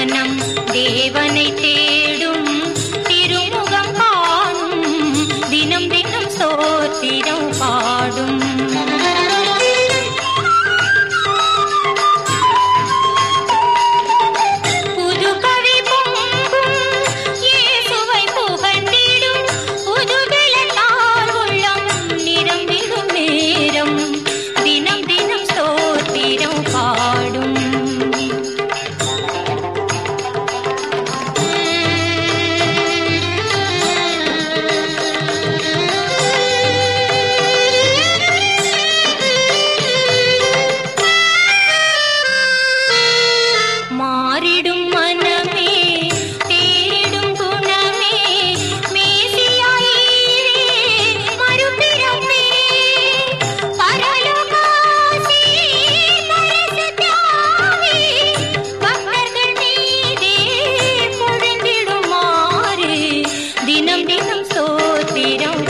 மனம் தேவனை தேடும் தினம் தினம் சோத்திரம்.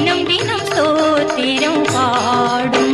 தினம் தினம் சோத்திரம் பாடும்.